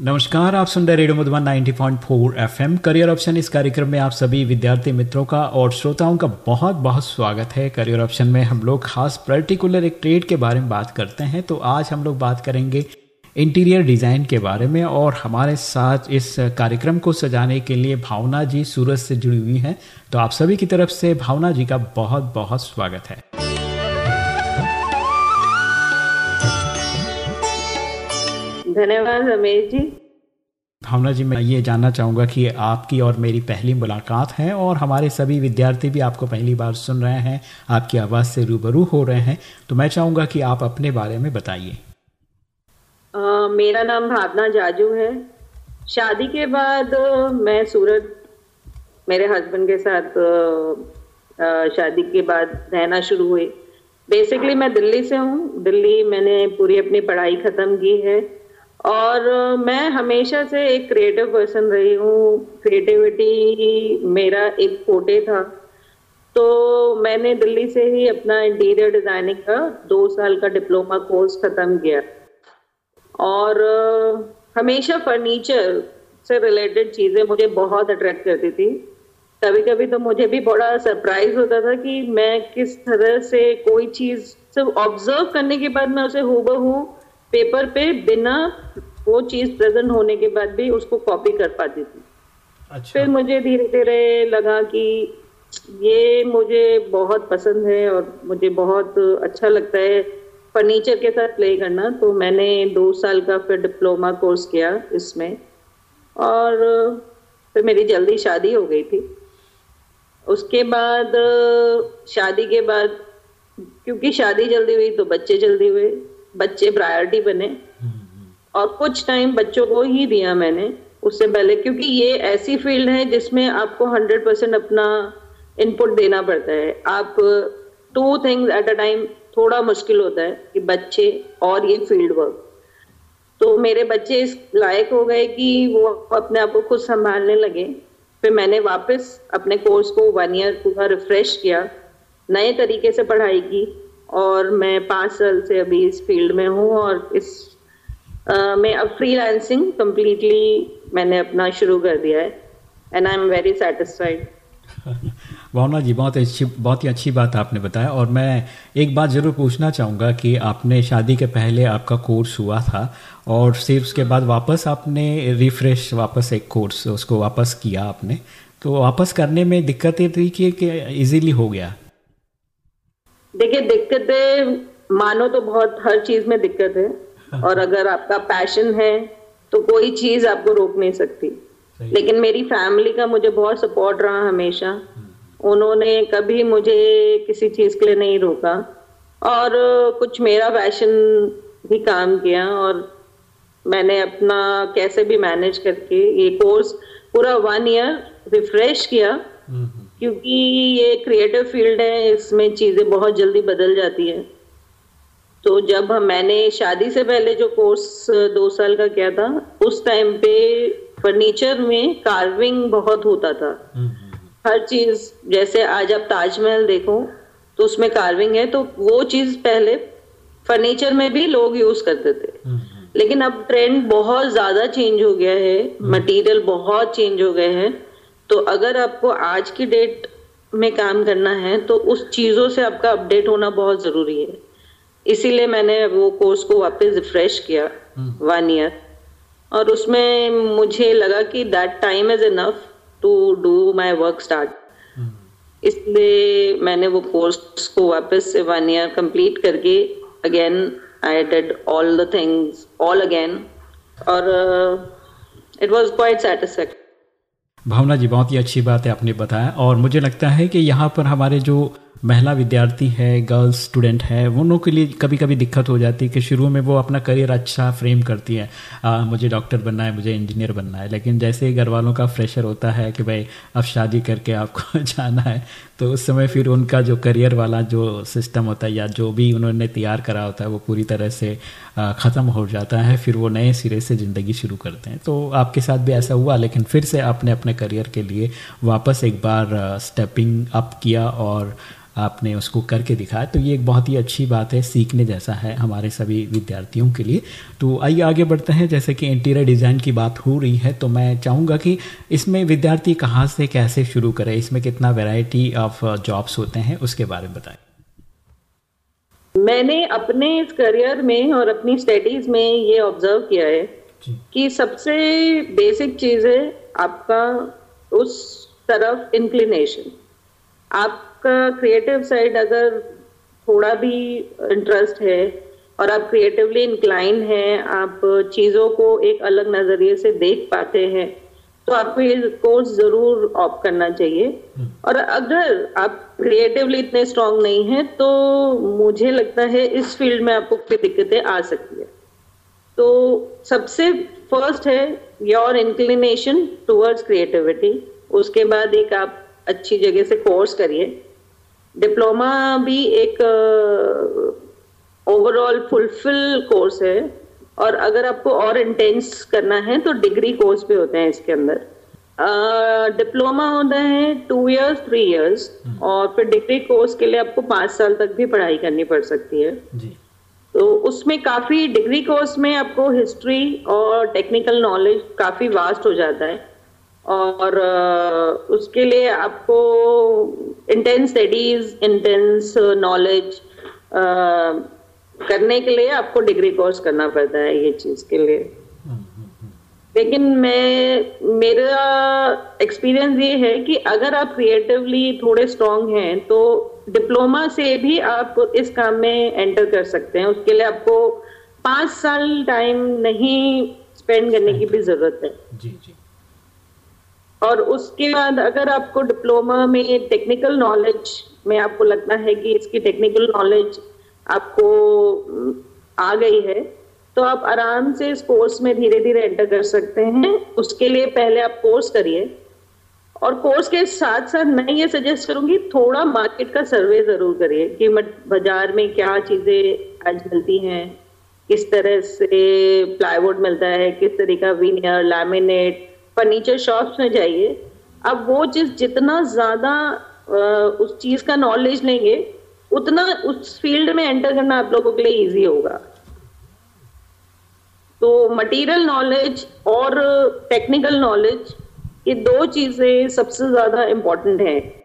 नमस्कार, आप सुन रहे radio Madhuban 90.4 FM. Career option इस कार्यक्रम में आप सभी विद्यार्थी मित्रों का और श्रोताओं का बहुत बहुत स्वागत है। करियर ऑप्शन में हम लोग खास पर्टिकुलर एक ट्रेड के बारे में बात करते हैं तो आज हम लोग बात करेंगे इंटीरियर डिज़ाइन के बारे में और हमारे साथ इस कार्यक्रम को सजाने के लिए भावना जी सूरज से जुड़ी हुई हैं। तो आप सभी की तरफ़ से भावना जी का बहुत बहुत स्वागत है। धन्यवाद रमेश जी। भावना जी मैं ये जानना चाहूँगा कि आपकी और मेरी पहली मुलाकात है और हमारे सभी विद्यार्थी भी आपको पहली बार सुन रहे हैं आपकी आवाज़ से रूबरू हो रहे हैं। तो मैं चाहूँगा कि आप अपने बारे में बताइए। मेरा नाम भावना जाजू है। शादी के बाद मैं सूरत मेरे हस्बैंड के साथ आ, शादी के बाद रहना शुरू हुई। बेसिकली मैं दिल्ली से हूँ। दिल्ली मैंने पूरी अपनी पढ़ाई ख़त्म की है। और मैं हमेशा से एक क्रिएटिव पर्सन रही हूँ। क्रिएटिविटी मेरा एक फोटे था। तो मैंने दिल्ली से ही अपना इंटीरियर डिज़ाइनिंग का दो साल का डिप्लोमा कोर्स खत्म किया। और हमेशा फर्नीचर से रिलेटेड चीज़ें मुझे बहुत अट्रैक्ट करती थी। कभी कभी तो मुझे भी बड़ा सरप्राइज़ होता था कि मैं किस तरह से कोई चीज़ सिर्फ़ ऑब्ज़र्व करने के बाद मैं उसे हूबहू पेपर पे बिना वो चीज़ प्रेजेंट होने के बाद भी उसको कॉपी कर पाती थी अच्छा। फिर मुझे धीरे धीरे लगा कि ये मुझे बहुत पसंद है और मुझे बहुत अच्छा लगता है फर्नीचर के साथ प्ले करना तो मैंने दो साल का फिर डिप्लोमा कोर्स किया इसमें और फिर मेरी जल्दी शादी हो गई थी उसके बाद शादी के बाद क्योंकि शादी जल्दी हुई तो बच्चे जल्दी हुए बच्चे प्रायोरिटी बने। और कुछ टाइम बच्चों को ही दिया मैंने उससे पहले क्योंकि ये ऐसी फ़ील्ड है जिसमें आपको हंड्रेड परसेंट अपना इनपुट देना पड़ता है। आप two things at a time थोड़ा मुश्किल होता है कि बच्चे और ये फ़ील्ड वर्क तो मेरे बच्चे इस लायक हो गए कि वो अपने आप को खुद संभालने लगे। फिर मैंने वापस अपने कोर्स को वन ईयर पूरा रिफ्रेश किया। नए तरीके से पढ़ाई की। और मैं पाँच साल से अभी इस फ़ील्ड में हूँ और इस मैं अब फ्रीलांसिंग कम्प्लीटली मैंने अपना शुरू कर दिया है and I am very satisfied Bhavna ji, बहुत अच्छी, बहुत ही अच्छी बात आपने बताया, और मैं एक बात ज़रूर पूछना चाहूँगा कि आपने शादी के पहले आपका कोर्स हुआ था, और फिर उसके बाद वापस आपने रिफ्रेश वापस एक कोर्स उसको वापस किया आपने तो वापस करने में दिक्कत दिक्कतें थी कि इजीली हो गया? देखिए दिक्कतें मानो तो बहुत हर चीज़ में दिक्कत है। और अगर आपका पैशन है तो कोई चीज़ आपको रोक नहीं सकती। लेकिन मेरी फैमिली का मुझे बहुत सपोर्ट रहा हमेशा। उन्होंने कभी मुझे किसी चीज़ के लिए नहीं रोका। और कुछ मेरा पैशन भी काम किया और मैंने अपना कैसे भी मैनेज करके ये कोर्स पूरा वन ईयर रिफ्रेश किया। क्योंकि ये क्रिएटिव फ़ील्ड है इसमें चीज़ें बहुत जल्दी बदल जाती हैं। तो जब हम मैंने शादी से पहले जो कोर्स दो साल का किया था उस टाइम पे फर्नीचर में कार्विंग बहुत होता था। हर चीज़ जैसे आज आप ताजमहल देखो तो उसमें कार्विंग है तो वो चीज़ पहले फर्नीचर में भी लोग यूज़ करते थे। लेकिन अब ट्रेंड बहुत ज़्यादा चेंज हो गया है मटेरियल बहुत चेंज हो गए हैं। तो अगर आपको आज की डेट में काम करना है तो उस चीज़ों से आपका अपडेट होना बहुत ज़रूरी है। इसीलिए मैंने वो कोर्स को वापस रिफ्रेश किया वन हम्म। ईयर और उसमें मुझे लगा कि that time is enough to do my work start इसलिए मैंने वो कोर्स को वापस से वन ईयर कंप्लीट करके again I did all the things all again और it was quite satisfactory Bhavna ji, बहुत ही अच्छी बात है आपने बताया। और मुझे लगता है कि यहाँ पर हमारे जो महिला विद्यार्थी है गर्ल्स स्टूडेंट है उन के लिए कभी कभी दिक्कत हो जाती है कि शुरू में वो अपना करियर अच्छा फ्रेम करती है। आ, मुझे डॉक्टर बनना है मुझे इंजीनियर बनना है लेकिन जैसे ही घर वालों का फ्रेशर होता है कि भाई अब शादी करके आपको जाना है तो उस समय फिर उनका जो करियर वाला जो सिस्टम होता है या जो भी उन्होंने तैयार करा होता है वो पूरी तरह से ख़त्म हो जाता है फिर वो नए सिरे से ज़िंदगी शुरू करते हैं। तो आपके साथ भी ऐसा हुआ लेकिन फिर से आपने अपने करियर के लिए वापस एक बार स्टेपिंग अप किया और आपने उसको करके दिखाया। तो ये एक बहुत ही अच्छी बात है सीखने जैसा है हमारे सभी विद्यार्थियों के लिए। तो आइए आगे बढ़ते हैं। जैसे कि इंटीरियर डिज़ाइन की बात हो रही है तो मैं चाहूँगा कि इसमें विद्यार्थी कहाँ से कैसे शुरू करें इसमें कितना वेराइटी ऑफ़ जॉब्स होते हैं उसके बारे में बताएँ। मैंने अपने इस करियर में और अपनी स्टडीज़ में ये ऑब्ज़र्व किया है कि सबसे बेसिक चीज़ है आपका उस तरफ़ इंक्लिनेशन आप आपका क्रिएटिव साइड अगर थोड़ा भी इंटरेस्ट है और आप क्रिएटिवली इंक्लाइन हैं आप चीज़ों को एक अलग नज़रिए से देख पाते हैं तो आपको ये कोर्स ज़रूर ऑप करना चाहिए। और अगर आप क्रिएटिवली इतने स्ट्रांग नहीं हैं तो मुझे लगता है इस फ़ील्ड में आपको कोई दिक्कतें आ सकती है। तो सबसे फ़र्स्ट है योर इंक्लिनेशन टूवर्ड्स क्रिएटिविटी उसके बाद एक आप अच्छी जगह से कोर्स करिए। डिप्लोमा भी एक ओवरऑल फुलफिल कोर्स है और अगर आपको और इंटेंस करना है तो डिग्री कोर्स भी होते हैं इसके अंदर। डिप्लोमा uh, होता है टू इयर्स थ्री इयर्स और फिर डिग्री कोर्स के लिए आपको पाँच साल तक भी पढ़ाई करनी पड़ सकती है। जी. तो उसमें काफ़ी डिग्री कोर्स में आपको हिस्ट्री और टेक्निकल नॉलेज काफ़ी वास्ट हो जाता है। और उसके लिए आपको इंटेंस स्टडीज़ इंटेंस नॉलेज करने के लिए आपको डिग्री कोर्स करना पड़ता है ये चीज़ के लिए। लेकिन मैं मेरा एक्सपीरियंस ये है कि अगर आप क्रिएटिवली थोड़े स्ट्रांग हैं तो डिप्लोमा से भी आप इस काम में एंटर कर सकते हैं। उसके लिए आपको पाँच साल टाइम नहीं स्पेंड करने की भी ज़रूरत है। जी जी। और उसके बाद अगर आपको डिप्लोमा में टेक्निकल नॉलेज में आपको लगता है कि इसकी टेक्निकल नॉलेज आपको आ गई है तो आप आराम से इस कोर्स में धीरे धीरे एंटर कर सकते हैं। उसके लिए पहले आप कोर्स करिए। और कोर्स के साथ साथ मैं ये सजेस्ट करूँगी, थोड़ा मार्केट का सर्वे ज़रूर करिए कि बाज़ार में क्या चीज़ें आज मिलती हैं, किस तरह से प्लाईवुड मिलता है, किस तरह का वीनियर लैमिनेट फर्नीचर शॉप्स में जाइए, अब वो जिस जितना ज़्यादा उस चीज़ का नॉलेज लेंगे, उतना उस फ़ील्ड में एंटर करना आप लोगों के लिए इजी होगा। तो मटेरियल नॉलेज और टेक्निकल नॉलेज ये दो चीज़ें सबसे ज़्यादा इंपॉर्टेंट है।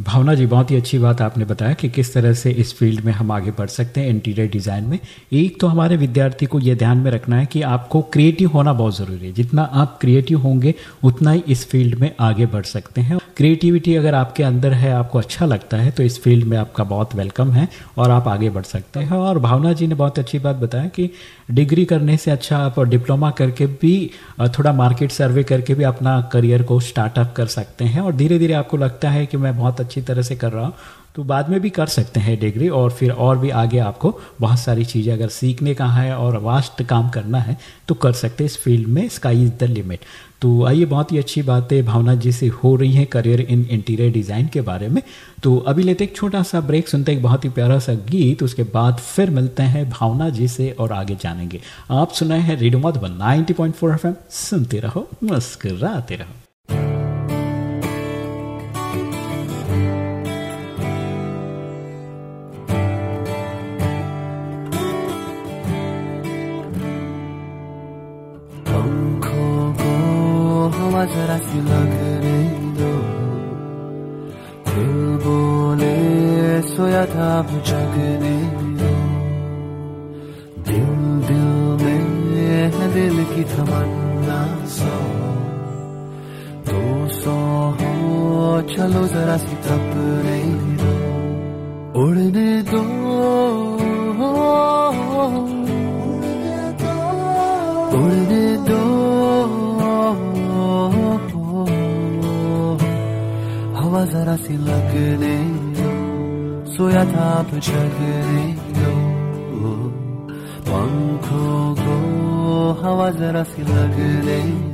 भावना जी, बहुत ही अच्छी बात आपने बताया कि किस तरह से इस फ़ील्ड में हम आगे बढ़ सकते हैं इंटीरियर डिज़ाइन में। एक तो हमारे विद्यार्थी को यह ध्यान में रखना है कि आपको क्रिएटिव होना बहुत ज़रूरी है। जितना आप क्रिएटिव होंगे, उतना ही इस फ़ील्ड में आगे बढ़ सकते हैं। क्रिएटिविटी अगर आपके अंदर है, आपको अच्छा लगता है तो इस फ़ील्ड में आपका बहुत वेलकम है और आप आगे बढ़ सकते हैं। और भावना जी ने बहुत अच्छी बात बताया कि डिग्री करने से अच्छा आप डिप्लोमा करके भी थोड़ा मार्केट सर्वे करके भी अपना करियर को स्टार्टअप कर सकते हैं। और धीरे धीरे आपको लगता है कि मैं बहुत अच्छी तरह से कर रहा हूँ। तो बाद में भी कर सकते हैं डिग्री, और फिर और भी आगे आपको बहुत सारी चीज़ें, अगर सीखने का है और वास्ट काम करना है तो कर सकते हैं इस फ़ील्ड में स्काई इज़ द लिमिट तो आइए बहुत ही अच्छी बातें भावना जी से हो रही हैं करियर इन इंटीरियर डिज़ाइन के बारे में। तो अभी लेते एक छोटा सा ब्रेक सुनते एक बहुत ही प्यारा सा गीत, उसके बाद फिर मिलते हैं भावना जी से और आगे जानेंगे। आप सुनाए हैं रेडियो मधुबन नाइनटी पॉइंट सुनते रहो, मुस्कराते रहो। चलो जरा सी तपने दो उड़ने दो। उड़ने दो। हवा जरा सी लगने सोया था अब जगने दो। पंखों को हवा जरा सी लगने दो।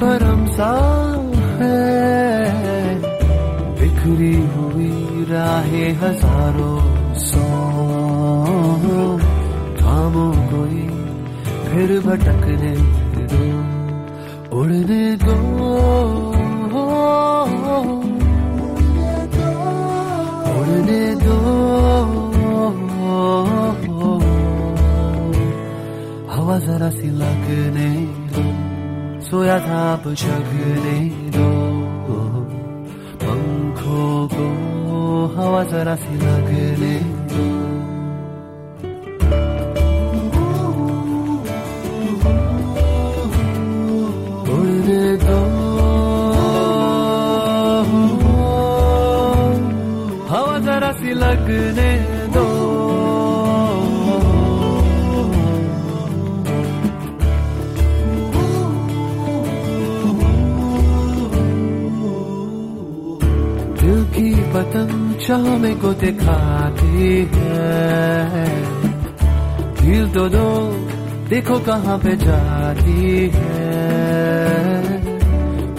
भरम सा है। बिखरी हुई राहें हज़ारों सौ थामो कोई फिर भटकने दो, उड़ने दो। उड़ने दो। हवा जरा सी लगने दो। सोया था अब जगने दो पंखों को हवा जरा सी लगने दो उड़ने दो हवा जरा सी लगने दो दिल चामे को दिखाती है। दिल दो दो, देखो कहाँ पे जाती है।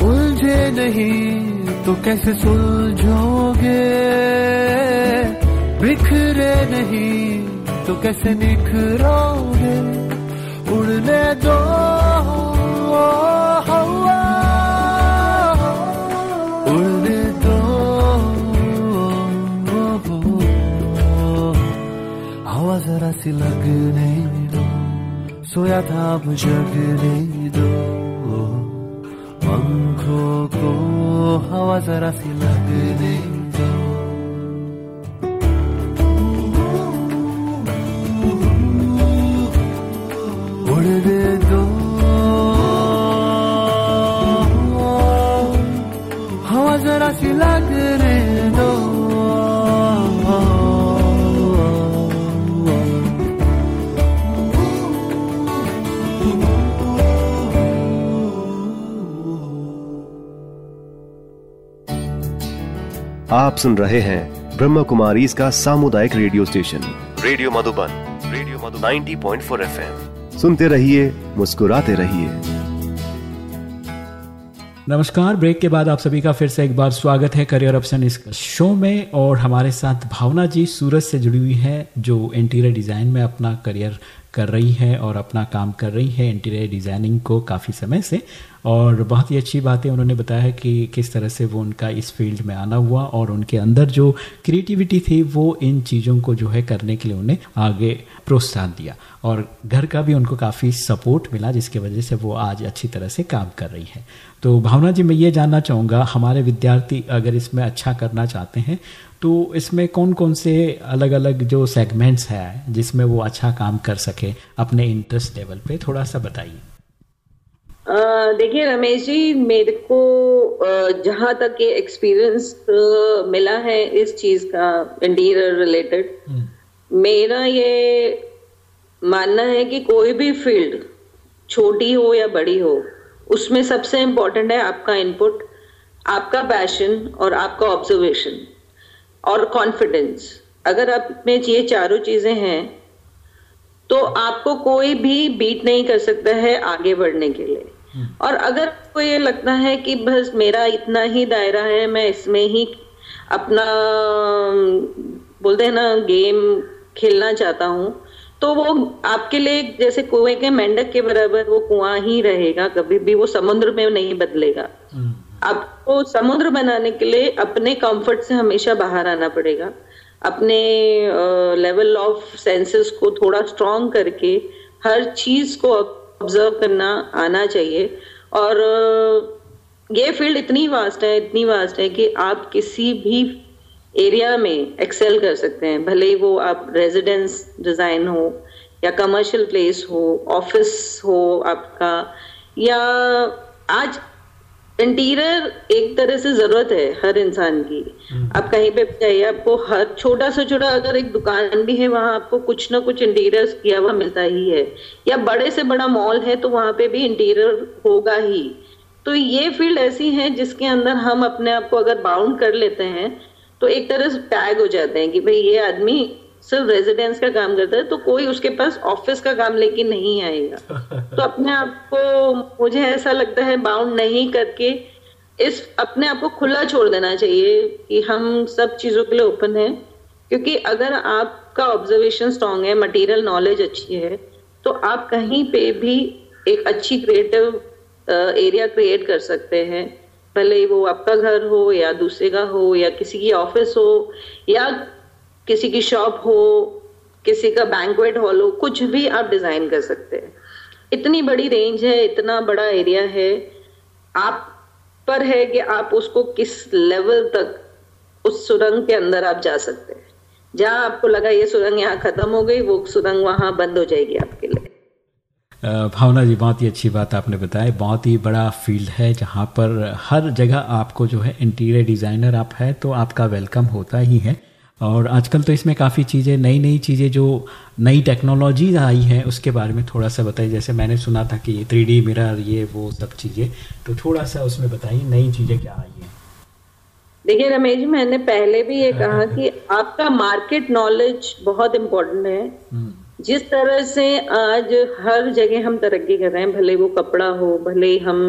उलझे नहीं तो कैसे सुलझोगे? बिखरे नहीं तो कैसे निखरोगे उड़ने दो हवा। हवा जरा सी लगने दो, सोया था अब जगने दो। पंखों को हवा जरा सी लगने दो। उड़ने दो। आप सुन रहे हैं ब्रह्म कुमारी इसका सामुदायिक radio station. Radio Madhuban radio Madhuban. 90.4 FM. सुनते रहिए मुस्कुराते रहिए। नमस्कार ब्रेक के बाद आप सभी का फिर से एक बार स्वागत है करियर ऑप्शन इस शो में और हमारे साथ भावना जी सूरज से जुड़ी हुई है जो इंटीरियर डिज़ाइन में अपना करियर कर रही है और अपना काम कर रही है। इंटीरियर डिज़ाइनिंग को काफ़ी समय से और बहुत ही अच्छी बातें उन्होंने बताया कि किस तरह से वो उनका इस फ़ील्ड में आना हुआ और उनके अंदर जो क्रिएटिविटी थी, वो इन चीज़ों को जो है करने के लिए उन्हें आगे प्रोत्साहन दिया। और घर का भी उनको काफ़ी सपोर्ट मिला, जिसकी वजह से वो आज अच्छी तरह से काम कर रही है। तो भावना जी, मैं ये जानना चाहूँगा, हमारे विद्यार्थी अगर इसमें अच्छा करना चाहते हैं तो इसमें कौन कौन से अलग अलग जो सेगमेंट्स हैं, जिसमें वो अच्छा काम कर सके, अपने इंटरेस्ट लेवल पे थोड़ा सा बताइए। देखिए रमेश जी मेरे को जहाँ तक ये एक्सपीरियंस मिला है इस चीज़ का इंटीरियर रिलेटेड मेरा ये मानना है कि कोई भी फ़ील्ड छोटी हो या बड़ी हो उसमें सबसे इम्पोर्टेंट है आपका इनपुट आपका पैशन और आपका ऑब्जर्वेशन और कॉन्फिडेंस अगर आप में ये चारों चीज़ें हैं तो आपको कोई भी बीट नहीं कर सकता है आगे बढ़ने के लिए। और अगर आपको ये लगता है कि बस मेरा इतना ही दायरा है मैं इसमें ही अपना बोलते हैं ना गेम खेलना चाहता हूँ तो वो आपके लिए जैसे कुएँ के मेंढक के बराबर वो कुआँ ही रहेगा कभी भी वो समुद्र में नहीं बदलेगा। आपको समुद्र बनाने के लिए अपने कंफर्ट से हमेशा बाहर आना पड़ेगा। अपने लेवल ऑफ़ सेंसेस को थोड़ा स्ट्रॉन्ग करके हर चीज़ को ऑब्ज़र्व करना आना चाहिए। और, ये फ़ील्ड इतनी वास्ट है, इतनी वास्ट है कि आप किसी भी एरिया में एक्सेल कर सकते हैं। भले ही वो आप रेजिडेंस डिज़ाइन हो, या कमर्शियल प्लेस हो ऑफ़िस हो आपका, या आज इंटीरियर एक तरह से ज़रूरत है हर इंसान की। आप कहीं पे भी जाइए आपको हर छोटा से छोटा अगर एक दुकान भी है वहाँ आपको कुछ ना कुछ इंटीरियर किया हुआ मिलता ही है। या बड़े से बड़ा मॉल है तो वहाँ पे भी इंटीरियर होगा ही। तो ये फ़ील्ड ऐसी है जिसके अंदर हम अपने आप को अगर बाउंड कर लेते हैं तो एक तरह से टैग हो जाते हैं कि भाई ये आदमी सिर्फ़ रेजिडेंस का काम करता है तो कोई उसके पास ऑफ़िस का काम लेके नहीं आएगा। तो अपने आप को मुझे ऐसा लगता है बाउंड नहीं करके इस अपने आप को खुला छोड़ देना चाहिए कि हम सब चीज़ों के लिए ओपन है। क्योंकि अगर आपका ऑब्जर्वेशन स्ट्रांग है मटेरियल नॉलेज अच्छी है तो आप कहीं पे भी एक अच्छी क्रिएटिव एरिया क्रिएट कर सकते हैं। भले वो आपका घर हो या दूसरे का हो या किसी की ऑफ़िस हो या किसी की शॉप हो, किसी का बैंकवेट हॉल हो, कुछ भी आप डिज़ाइन कर सकते हैं। इतनी बड़ी रेंज है, इतना बड़ा एरिया है, आप पर है कि आप उसको किस लेवल तक, उस सुरंग के अंदर आप जा सकते हैं। जहाँ आपको लगा ये सुरंग यहाँ खत्म हो गई, वो सुरंग वहाँ बंद हो जाएगी आपके लिए। भावना जी, बहुत ही अच्छी बात आपने बताया बहुत ही बड़ा फ़ील्ड है जहाँ पर हर जगह आपको जो है इंटीरियर डिज़ाइनर आप है तो आपका वेलकम होता ही है। और आजकल तो इसमें काफ़ी चीज़ें नई नई चीज़ें जो नई टेक्नोलॉजी आई हैं उसके बारे में थोड़ा सा बताइए जैसे मैंने सुना था कि ये थ्री डी मिरर ये वो सब चीज़ें तो थोड़ा सा उसमें बताइए नई चीज़ें क्या आई हैं। देखिए रमेश जी मैंने पहले भी ये कहा कि आपका मार्केट नॉलेज बहुत इम्पोर्टेंट है। हम्म। जिस तरह से आज हर जगह हम तरक्की कर रहे हैं भले वो कपड़ा हो भले हम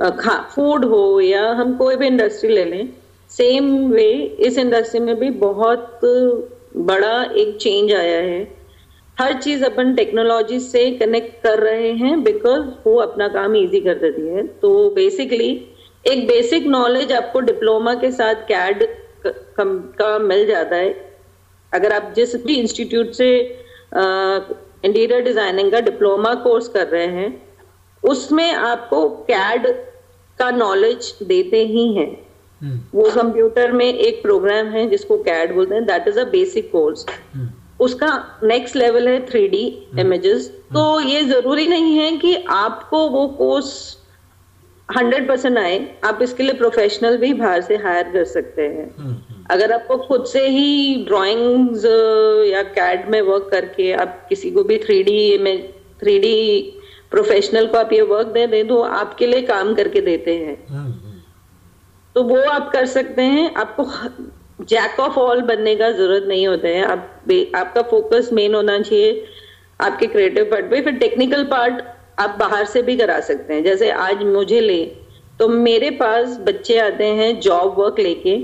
खा फ़ूड हो या हम कोई भी इंडस्ट्री ले लें सेम वे इस इंडस्ट्री में भी बहुत बड़ा एक चेंज आया है। हर चीज़ अपन टेक्नोलॉजी से कनेक्ट कर रहे हैं बिकॉज़ वो अपना काम इजी कर देती है। तो बेसिकली एक बेसिक नॉलेज आपको डिप्लोमा के साथ कैड का मिल जाता है। अगर आप जिस भी इंस्टीट्यूट से इंटीरियर डिज़ाइनिंग का डिप्लोमा कोर्स कर रहे हैं, उसमें आपको कैड का नॉलेज देते ही हैं। वो कंप्यूटर में एक प्रोग्राम है जिसको कैड बोलते हैं that is a basic course उसका नेक्स्ट लेवल है थ्री डी इमेजेस तो ये ज़रूरी नहीं है कि आपको वो कोर्स हंड्रेड परसेंट आए आप इसके लिए प्रोफेशनल भी बाहर से हायर कर सकते हैं। हम्म, हम्म। अगर आपको खुद से ही ड्राइंग्स या कैड में वर्क करके आप किसी को भी थ्री डी में थ्री डी प्रोफेशनल को आप ये वर्क दे दें तो आपके लिए काम करके देते हैं। हम्म, तो वो आप कर सकते हैं। आपको जैक ऑफ़ ऑल बनने का ज़रूरत नहीं होता है। आप आपका फोकस मेन होना चाहिए आपके क्रिएटिव पार्ट पे। फिर टेक्निकल पार्ट आप बाहर से भी करा सकते हैं। जैसे आज मुझे ले तो मेरे पास बच्चे आते हैं जॉब वर्क लेके।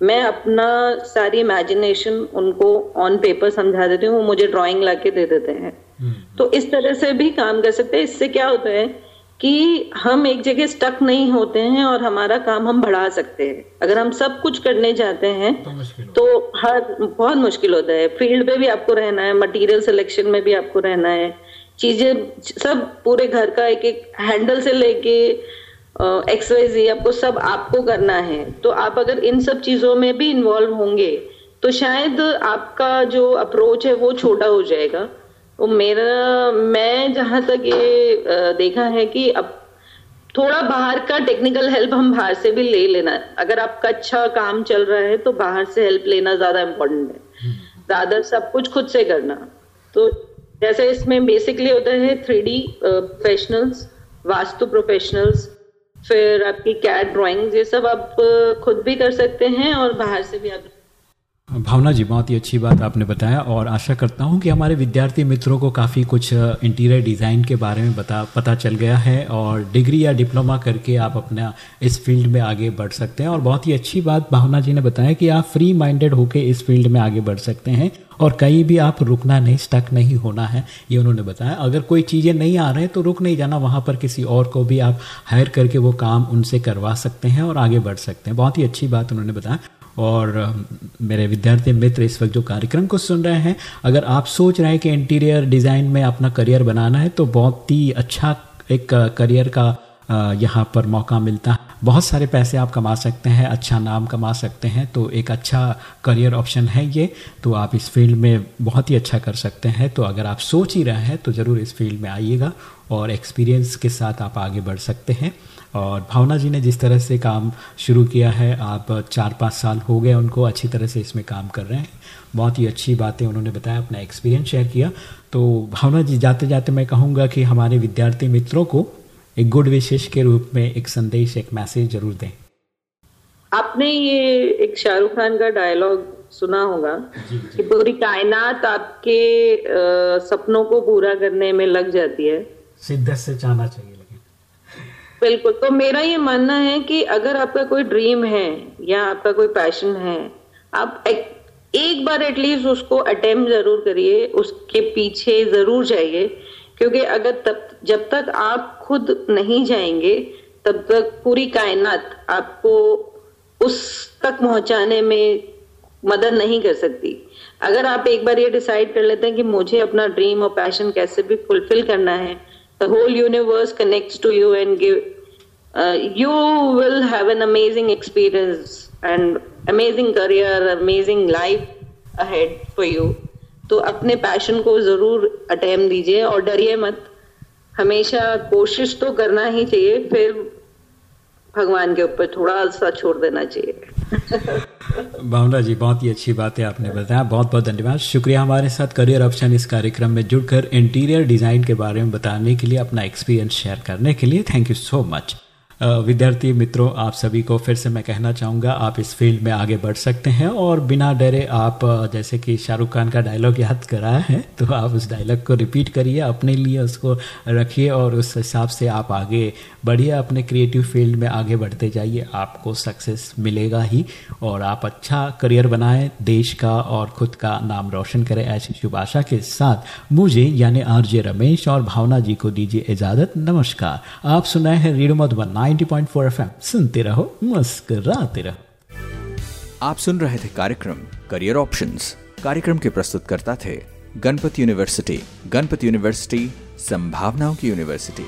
मैं अपना सारी इमेजिनेशन उनको ऑन पेपर समझा देती हूँ। वो मुझे ड्राइंग ला के दे देते हैं। हम्म। तो इस तरह से भी काम कर सकते हैं। इससे क्या होता है कि हम एक जगह स्टक नहीं होते हैं और हमारा काम हम बढ़ा सकते हैं। अगर हम सब कुछ करने जाते हैं तो, तो हर बहुत मुश्किल होता है। फ़ील्ड पे भी आपको रहना है मटेरियल सिलेक्शन में भी आपको रहना है। चीज़ें सब पूरे घर का एक एक हैंडल से लेके एक्सवाइजी आपको सब आपको करना है। तो आप अगर इन सब चीज़ों में भी इन्वॉल्व होंगे तो शायद आपका जो अप्रोच है वो छोटा हो जाएगा। तो मेरा मैं जहाँ तक ये देखा है कि अब थोड़ा बाहर का टेक्निकल हेल्प हम बाहर से भी ले लेना। है अगर आपका अच्छा काम चल रहा है तो बाहर से हेल्प लेना ज़्यादा इम्पोर्टेंट है। ज़्यादा सब कुछ खुद से करना। तो जैसे इसमें बेसिकली होता है three D professionals vastu professionals फिर आपकी कैट ड्राइंग ये सब आप खुद भी कर सकते हैं और बाहर से भी आप भावना जी, बहुत ही अच्छी बात आपने बताया और आशा करता हूँ कि हमारे विद्यार्थी मित्रों को काफ़ी कुछ इंटीरियर डिज़ाइन के बारे में बता, पता चल गया है और डिग्री या डिप्लोमा करके आप अपना इस फ़ील्ड में आगे बढ़ सकते हैं और बहुत ही अच्छी बात भावना जी ने बताया कि आप फ्री माइंडेड होकर इस फ़ील्ड में आगे बढ़ सकते हैं और कहीं भी आप रुकना नहीं स्टक नहीं होना है, ये उन्होंने बताया। अगर कोई चीज़ें नहीं आ रहे हैं तो रुक नहीं जाना, वहाँ पर किसी और को भी आप हायर करके वो काम उनसे करवा सकते हैं और आगे बढ़ सकते हैं। बहुत ही अच्छी बात उन्होंने बताया। और मेरे विद्यार्थी मित्र इस वक्त जो कार्यक्रम को सुन रहे हैं, अगर आप सोच रहे हैं कि इंटीरियर डिज़ाइन में अपना करियर बनाना है तो बहुत ही अच्छा एक करियर का यहाँ पर मौका मिलता है। बहुत सारे पैसे आप कमा सकते हैं अच्छा नाम कमा सकते हैं तो एक अच्छा करियर ऑप्शन है ये तो आप इस फ़ील्ड में बहुत ही अच्छा कर सकते हैं। तो अगर आप सोच ही रहे हैं तो ज़रूर इस फ़ील्ड में आइएगा और एक्सपीरियंस के साथ आप आगे बढ़ सकते हैं। और भावना जी ने जिस तरह से काम शुरू किया है आप चार पाँच साल हो गए उनको अच्छी तरह से इसमें काम कर रहे हैं। बहुत ही अच्छी बातें उन्होंने बताया अपना एक्सपीरियंस शेयर किया। तो भावना जी जाते जाते मैं कहूँगा कि हमारे विद्यार्थी मित्रों को एक गुड विशेष के रूप में एक संदेश एक मैसेज ज़रूर दें। आपने ये एक शाहरुख खान का डायलॉग सुना होगा कि पूरी कायनात आपके आ, सपनों को पूरा करने में लग जाती है। सिद्धत से चाहना चाहिए। बिल्कुल। तो मेरा ये मानना है कि अगर आपका कोई ड्रीम है या आपका कोई पैशन है आप एक, एक बार एटलीस्ट उसको अटेम्प्ट ज़रूर करिए उसके पीछे ज़रूर जाइए क्योंकि अगर तब जब तक आप खुद नहीं जाएँगे तब तक पूरी कायनात आपको उस तक पहुँचाने में मदद नहीं कर सकती। अगर आप एक बार ये डिसाइड कर लेते हैं कि मुझे अपना ड्रीम और पैशन कैसे भी फुलफिल करना है the whole universe connects to you and give you will have an amazing experience and amazing career amazing life ahead for you तो अपने पैशन को ज़रूर अटेम दीजिए और डरिए मत। हमेशा कोशिश तो करना ही चाहिए, फिर भगवान के ऊपर थोड़ा सा छोड़ देना चाहिए। भावना जी, बहुत ही अच्छी बात है आपने बताया। बहुत बहुत धन्यवाद। शुक्रिया हमारे साथ करियर ऑप्शन इस कार्यक्रम में जुड़कर इंटीरियर डिज़ाइन के बारे में बताने के लिए, अपना एक्सपीरियंस शेयर करने के लिए। थैंक यू सो मच विद्यार्थी मित्रों, आप सभी को फिर से मैं कहना चाहूँगा, आप इस फ़ील्ड में आगे बढ़ सकते हैं और बिना डरे आप जैसे कि शाहरुख खान का डायलॉग याद कराया है तो आप उस डायलॉग को रिपीट करिए, अपने लिए उसको रखिए और उस हिसाब से आप आगे बढ़िए अपने क्रिएटिव फ़ील्ड में आगे बढ़ते जाइए, आपको सक्सेस मिलेगा ही। और आप अच्छा करियर बनाएँ, देश का और खुद का नाम रोशन करें। ऐसी शुभ आशा के साथ मुझे, यानी आरजे रमेश और भावना जी को दीजिए इजाज़त। नमस्कार। आप सुनाए हैं रेडियो मधुबन 90.4 एफएम। सुनते रहो, मुस्कुराते रहो। आप सुन रहे थे कार्यक्रम करियर ऑप्शंस कार्यक्रम के प्रस्तुतकर्ता थे गणपति यूनिवर्सिटी गणपति यूनिवर्सिटी, संभावनाओं की यूनिवर्सिटी।